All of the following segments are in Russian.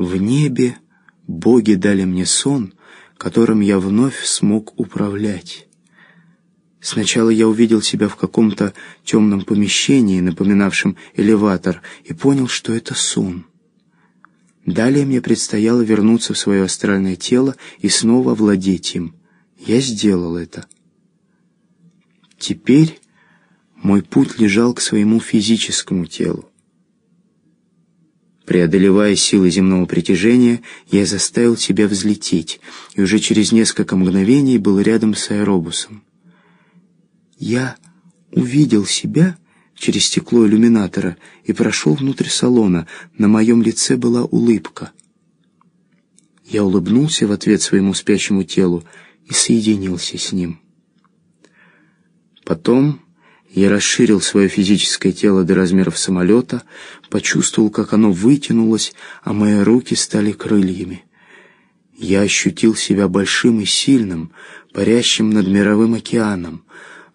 В небе боги дали мне сон, которым я вновь смог управлять. Сначала я увидел себя в каком-то темном помещении, напоминавшем элеватор, и понял, что это сон. Далее мне предстояло вернуться в свое астральное тело и снова владеть им. Я сделал это. Теперь мой путь лежал к своему физическому телу. Преодолевая силы земного притяжения, я заставил себя взлететь, и уже через несколько мгновений был рядом с аэробусом. Я увидел себя через стекло иллюминатора и прошел внутрь салона. На моем лице была улыбка. Я улыбнулся в ответ своему спящему телу и соединился с ним. Потом я расширил свое физическое тело до размеров самолета, почувствовал, как оно вытянулось, а мои руки стали крыльями. Я ощутил себя большим и сильным, парящим над мировым океаном.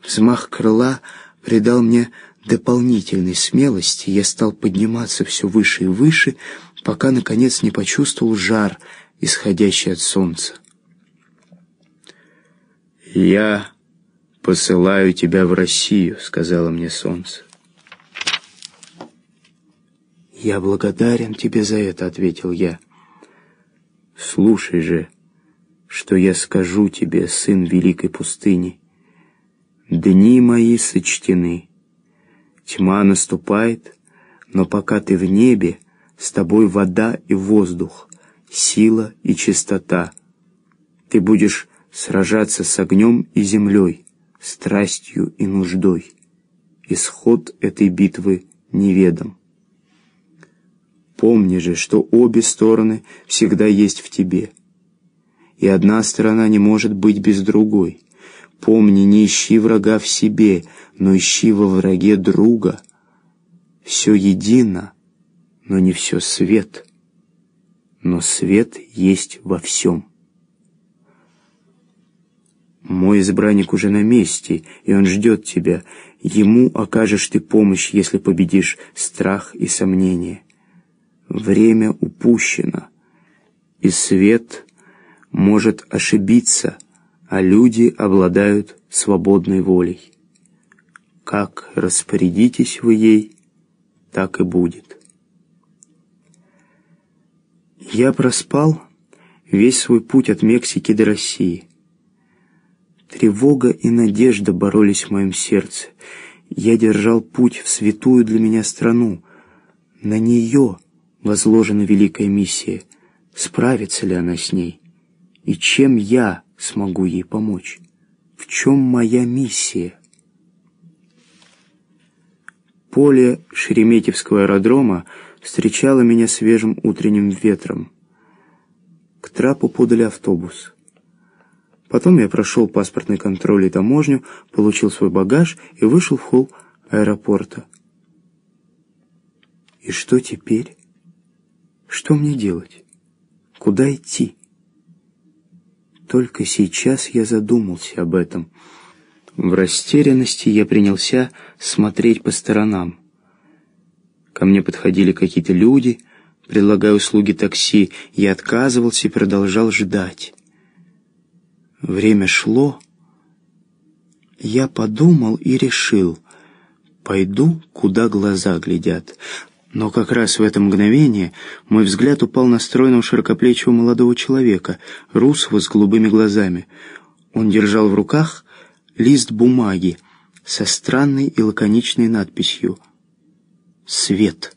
Взмах крыла придал мне дополнительной смелости, я стал подниматься все выше и выше, пока, наконец, не почувствовал жар, исходящий от солнца. «Я посылаю тебя в Россию», — сказала мне солнце. «Я благодарен тебе за это», — ответил я. «Слушай же, что я скажу тебе, сын великой пустыни. Дни мои сочтены». Тьма наступает, но пока ты в небе, с тобой вода и воздух, сила и чистота. Ты будешь сражаться с огнем и землей, страстью и нуждой. Исход этой битвы неведом. Помни же, что обе стороны всегда есть в тебе, и одна сторона не может быть без другой. Помни, не ищи врага в себе, но ищи во враге друга. Все едино, но не все свет, но свет есть во всем. Мой избранник уже на месте, и он ждет тебя. Ему окажешь ты помощь, если победишь страх и сомнение. Время упущено, и свет может ошибиться, а люди обладают свободной волей. Как распорядитесь вы ей, так и будет. Я проспал весь свой путь от Мексики до России. Тревога и надежда боролись в моем сердце. Я держал путь в святую для меня страну. На нее возложена великая миссия. Справится ли она с ней? И чем я смогу ей помочь? В чем моя миссия? Поле Шереметьевского аэродрома встречало меня свежим утренним ветром. К трапу подали автобус. Потом я прошел паспортный контроль и таможню, получил свой багаж и вышел в холл аэропорта. И что теперь? Что мне делать? Куда идти? Только сейчас я задумался об этом — в растерянности я принялся смотреть по сторонам. Ко мне подходили какие-то люди, предлагая услуги такси. Я отказывался и продолжал ждать. Время шло. Я подумал и решил, пойду, куда глаза глядят. Но как раз в это мгновение мой взгляд упал на стройного широкоплечего молодого человека, русого с голубыми глазами. Он держал в руках лист бумаги со странной и лаконичной надписью «Свет».